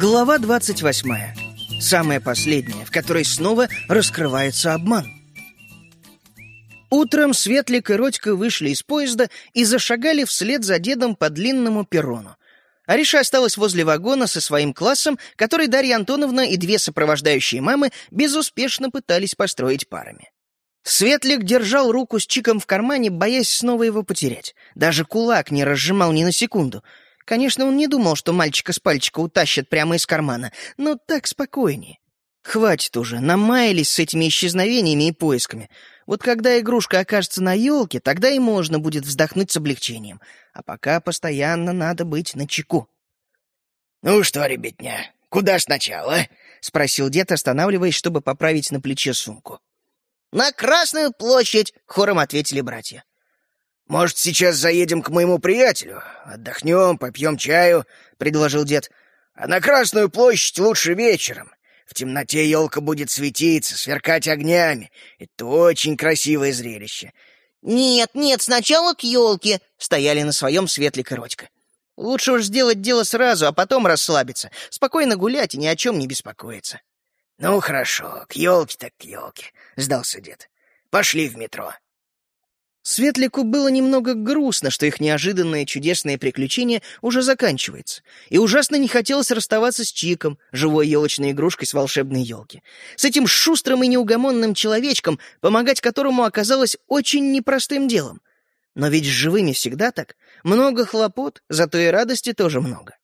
Глава 28. Самая последняя, в которой снова раскрывается обман. Утром Светлик и Родька вышли из поезда и зашагали вслед за дедом по длинному перрону. Ариша осталась возле вагона со своим классом, который Дарья Антоновна и две сопровождающие мамы безуспешно пытались построить парами. Светлик держал руку с Чиком в кармане, боясь снова его потерять. Даже кулак не разжимал ни на секунду — Конечно, он не думал, что мальчика с пальчика утащат прямо из кармана, но так спокойнее. Хватит уже, намаялись с этими исчезновениями и поисками. Вот когда игрушка окажется на елке, тогда и можно будет вздохнуть с облегчением. А пока постоянно надо быть на чеку. «Ну что, ребятня, куда сначала?» — спросил дед, останавливаясь, чтобы поправить на плече сумку. «На Красную площадь!» — хором ответили братья. «Может, сейчас заедем к моему приятелю? Отдохнем, попьем чаю», — предложил дед. «А на Красную площадь лучше вечером. В темноте елка будет светиться, сверкать огнями. Это очень красивое зрелище». «Нет, нет, сначала к елке», — стояли на своем Светлик и Родька. «Лучше уж сделать дело сразу, а потом расслабиться, спокойно гулять и ни о чем не беспокоиться». «Ну, хорошо, к елке так к елке», — сдался дед. «Пошли в метро». Светлику было немного грустно, что их неожиданное чудесное приключение уже заканчивается, и ужасно не хотелось расставаться с Чиком, живой елочной игрушкой с волшебной елки. С этим шустрым и неугомонным человечком, помогать которому оказалось очень непростым делом. Но ведь с живыми всегда так. Много хлопот, зато и радости тоже много.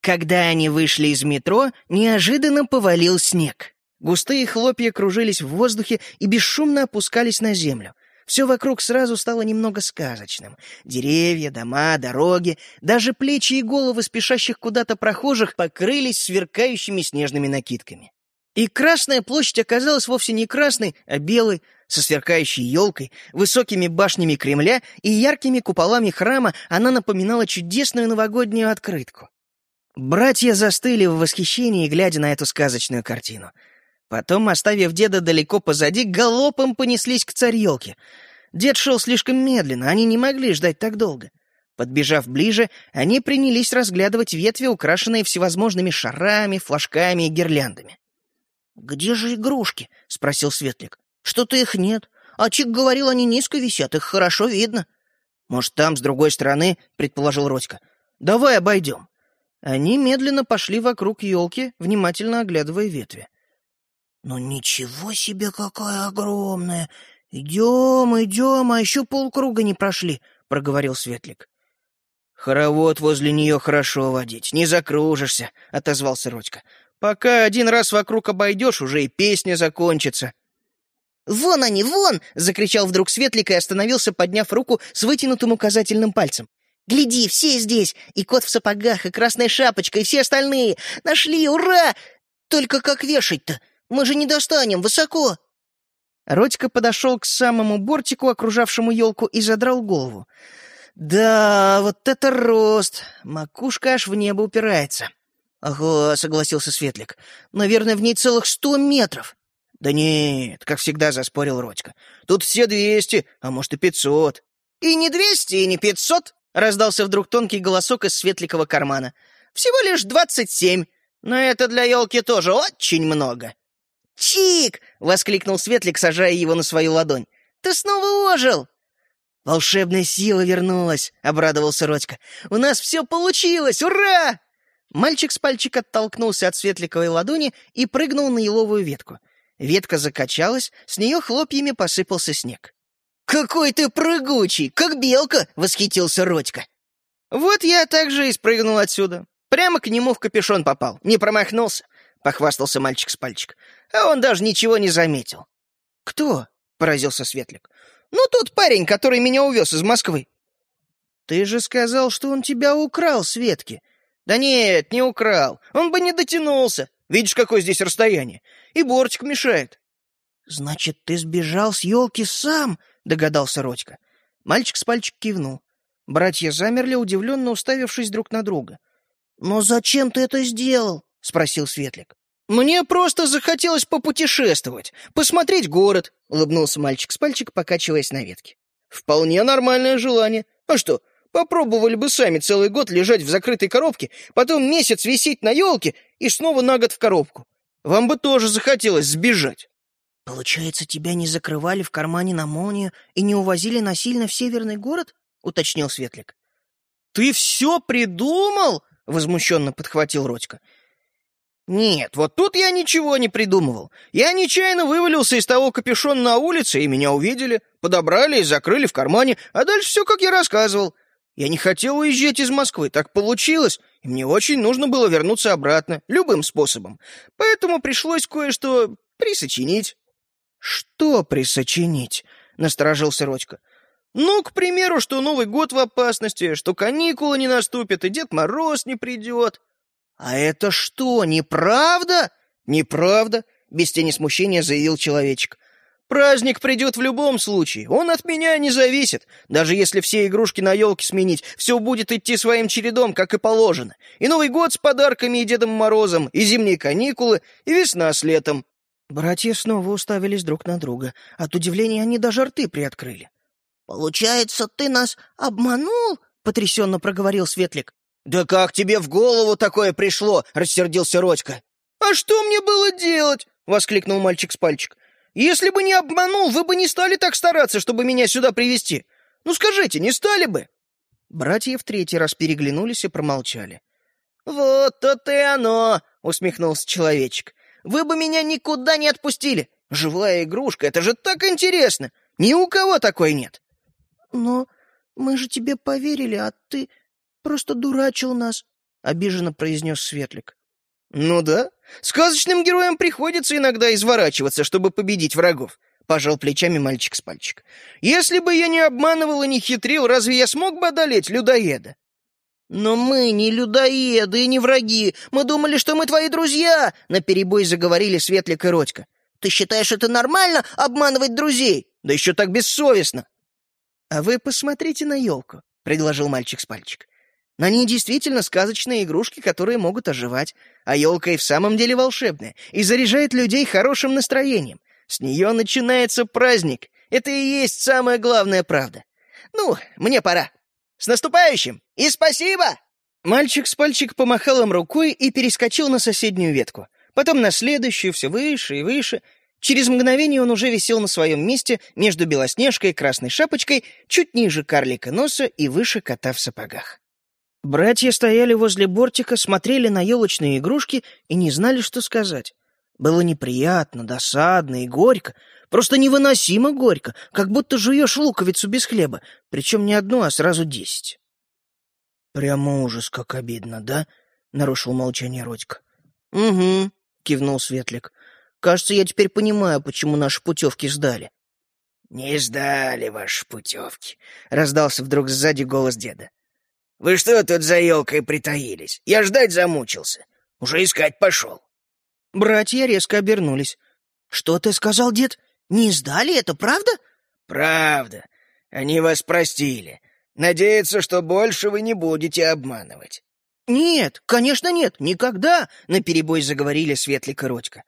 Когда они вышли из метро, неожиданно повалил снег. Густые хлопья кружились в воздухе и бесшумно опускались на землю. Все вокруг сразу стало немного сказочным. Деревья, дома, дороги, даже плечи и головы спешащих куда-то прохожих покрылись сверкающими снежными накидками. И Красная площадь оказалась вовсе не красной, а белой, со сверкающей елкой, высокими башнями Кремля и яркими куполами храма она напоминала чудесную новогоднюю открытку. Братья застыли в восхищении, глядя на эту сказочную картину — Потом, оставив деда далеко позади, галопом понеслись к царь-елке. Дед шел слишком медленно, они не могли ждать так долго. Подбежав ближе, они принялись разглядывать ветви, украшенные всевозможными шарами, флажками и гирляндами. «Где же игрушки?» — спросил Светлик. «Что-то их нет. А Чик говорил, они низко висят, их хорошо видно». «Может, там, с другой стороны?» — предположил Родька. «Давай обойдем». Они медленно пошли вокруг елки, внимательно оглядывая ветви. «Ну ничего себе, какая огромная! Идем, идем, а еще полкруга не прошли», — проговорил Светлик. «Хоровод возле нее хорошо водить, не закружишься», — отозвался Родька. «Пока один раз вокруг обойдешь, уже и песня закончится». «Вон они, вон!» — закричал вдруг Светлик и остановился, подняв руку с вытянутым указательным пальцем. «Гляди, все здесь! И кот в сапогах, и красная шапочка, и все остальные! Нашли, ура! Только как вешать-то? Мы же не достанем, высоко!» Родька подошел к самому бортику, окружавшему елку, и задрал голову. «Да, вот это рост! Макушка аж в небо упирается!» «Ага», — согласился Светлик. «Наверное, в ней целых сто метров». «Да нет», — как всегда заспорил Родька. «Тут все двести, а может и пятьсот». «И не двести, и не пятьсот», — раздался вдруг тонкий голосок из Светликова кармана. «Всего лишь двадцать семь, но это для елки тоже очень много». «Чик!» — воскликнул Светлик, сажая его на свою ладонь. «Ты снова ожил!» «Волшебная сила вернулась!» — обрадовался Родька. «У нас все получилось! Ура!» Мальчик с пальчик оттолкнулся от светликовой ладони и прыгнул на еловую ветку. Ветка закачалась, с нее хлопьями посыпался снег. «Какой ты прыгучий, как белка!» — восхитился Родька. «Вот я также и спрыгнул отсюда. Прямо к нему в капюшон попал, не промахнулся. — похвастался мальчик с пальчик. «А он даже ничего не заметил». «Кто?» — поразился Светлик. «Ну, тот парень, который меня увез из Москвы». «Ты же сказал, что он тебя украл, Светки». «Да нет, не украл. Он бы не дотянулся. Видишь, какое здесь расстояние. И бортик мешает». «Значит, ты сбежал с елки сам?» — догадался Родька. Мальчик с пальчик кивнул. Братья замерли, удивленно уставившись друг на друга. «Но зачем ты это сделал?» — спросил Светлик. «Мне просто захотелось попутешествовать, посмотреть город», — улыбнулся мальчик с пальчик, покачиваясь на ветке. «Вполне нормальное желание. А что, Попробовали бы сами целый год лежать в закрытой коробке, потом месяц висеть на елке и снова на год в коробку. Вам бы тоже захотелось сбежать. «Получается, тебя не закрывали в кармане на молнию и не увозили насильно в северный город?» — уточнил Светлик. «Ты все придумал?» — возмущенно подхватил Родька. «Нет, вот тут я ничего не придумывал. Я нечаянно вывалился из того капюшона на улице, и меня увидели, подобрали и закрыли в кармане, а дальше все, как я рассказывал. Я не хотел уезжать из Москвы, так получилось, и мне очень нужно было вернуться обратно, любым способом. Поэтому пришлось кое-что присочинить». «Что присочинить?» — насторожился Родька. «Ну, к примеру, что Новый год в опасности, что каникулы не наступят и Дед Мороз не придет». «А это что, неправда?» «Неправда», — без тени смущения заявил человечек. «Праздник придет в любом случае, он от меня не зависит. Даже если все игрушки на елке сменить, все будет идти своим чередом, как и положено. И Новый год с подарками и Дедом Морозом, и зимние каникулы, и весна с летом. Братья снова уставились друг на друга. От удивления они даже рты приоткрыли. «Получается, ты нас обманул?» — потрясенно проговорил Светлик. «Да как тебе в голову такое пришло?» — рассердился Родька. «А что мне было делать?» — воскликнул мальчик с пальчик. «Если бы не обманул, вы бы не стали так стараться, чтобы меня сюда привести. Ну скажите, не стали бы?» Братья в третий раз переглянулись и промолчали. «Вот то-то и оно!» — усмехнулся человечек. Вы бы меня никуда не отпустили. Живая игрушка, это же так интересно. Ни у кого такой нет. Но мы же тебе поверили, а ты просто дурачил нас, обиженно произнес Светлик. Ну да, сказочным героям приходится иногда изворачиваться, чтобы победить врагов. Пожал плечами мальчик с пальчик. Если бы я не обманывал и не хитрил, разве я смог бы одолеть людоеда? «Но мы не людоеды и не враги. Мы думали, что мы твои друзья!» — наперебой заговорили Светлик и Родька. «Ты считаешь это нормально — обманывать друзей? Да еще так бессовестно!» «А вы посмотрите на елку», — предложил мальчик с пальчик. «На ней действительно сказочные игрушки, которые могут оживать, а елка и в самом деле волшебная и заряжает людей хорошим настроением. С нее начинается праздник. Это и есть самая главная правда. Ну, мне пора. С наступающим! И спасибо!» Мальчик с пальчик помахал им рукой и перескочил на соседнюю ветку. Потом на следующую, все выше и выше. Через мгновение он уже висел на своем месте между Белоснежкой и Красной Шапочкой, чуть ниже карлика носа и выше кота в сапогах. Братья стояли возле бортика, смотрели на елочные игрушки и не знали, что сказать. Было неприятно, досадно и горько, Просто невыносимо горько, как будто жуешь луковицу без хлеба, причем не одну, а сразу десять. «Прямо ужас, как обидно, да?» — нарушил молчание Родька. «Угу», — кивнул Светлик. «Кажется, я теперь понимаю, почему наши путевки сдали». «Не сдали ваши путевки», — раздался вдруг сзади голос деда. «Вы что тут за елкой притаились? Я ждать замучился. Уже искать пошел». Братья резко обернулись. «Что ты сказал, дед? Не сдали это, правда? Правда. Они вас простили. Надеются, что больше вы не будете обманывать. Нет, конечно нет, никогда, наперебой заговорили Светлик и Родька.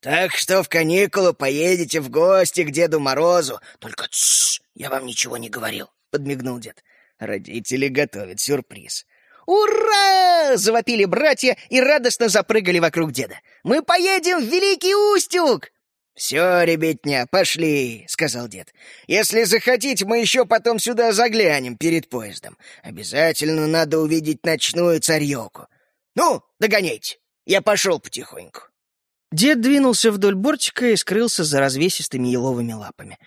Так что в каникулы поедете в гости к Деду Морозу. Только тссс, я вам ничего не говорил, подмигнул дед. Родители готовят сюрприз. «Ура!» — завопили братья и радостно запрыгали вокруг деда. «Мы поедем в Великий Устюг!» «Все, ребятня, пошли», — сказал дед. «Если захотите, мы еще потом сюда заглянем перед поездом. Обязательно надо увидеть ночную царьёку. Ну, догоняйте, я пошел потихоньку». Дед двинулся вдоль бортика и скрылся за развесистыми еловыми лапами.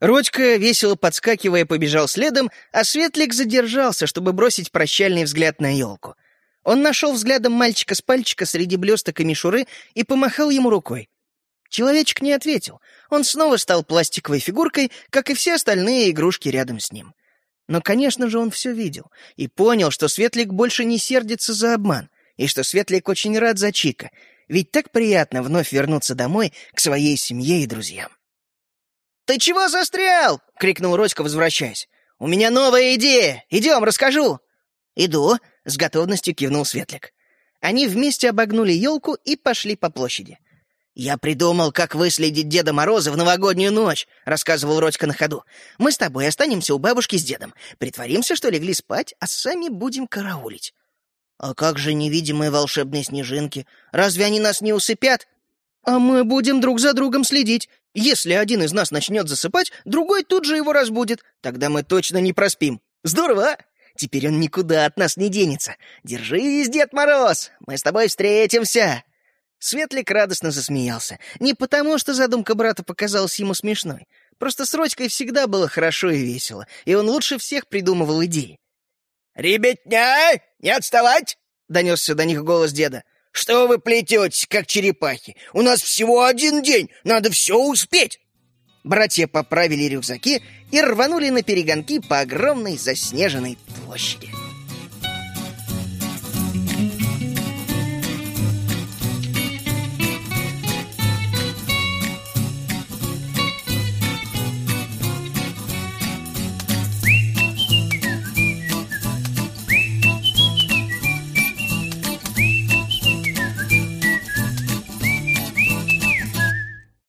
Родька, весело подскакивая, побежал следом, а Светлик задержался, чтобы бросить прощальный взгляд на елку. Он нашел взглядом мальчика с пальчика среди блесток и мишуры и помахал ему рукой. Человечек не ответил. Он снова стал пластиковой фигуркой, как и все остальные игрушки рядом с ним. Но, конечно же, он все видел и понял, что Светлик больше не сердится за обман, и что Светлик очень рад за Чика, ведь так приятно вновь вернуться домой к своей семье и друзьям. «Ты чего застрял?» — крикнул Родька, возвращаясь. «У меня новая идея! Идем, расскажу!» «Иду!» — с готовностью кивнул Светлик. Они вместе обогнули елку и пошли по площади. «Я придумал, как выследить Деда Мороза в новогоднюю ночь», — рассказывал Родька на ходу. «Мы с тобой останемся у бабушки с дедом. Притворимся, что легли спать, а сами будем караулить». «А как же невидимые волшебные снежинки? Разве они нас не усыпят?» «А мы будем друг за другом следить. Если один из нас начнет засыпать, другой тут же его разбудит. Тогда мы точно не проспим. Здорово, а? Теперь он никуда от нас не денется. Держись, Дед Мороз, мы с тобой встретимся!» Светлик радостно засмеялся. Не потому, что задумка брата показалась ему смешной. Просто с Родькой всегда было хорошо и весело, и он лучше всех придумывал идеи. «Ребятня, не отставать!» — донесся до них голос деда. «Что вы плететесь, как черепахи? У нас всего один день, надо все успеть!» Братья поправили рюкзаки и рванули на перегонки по огромной заснеженной площади.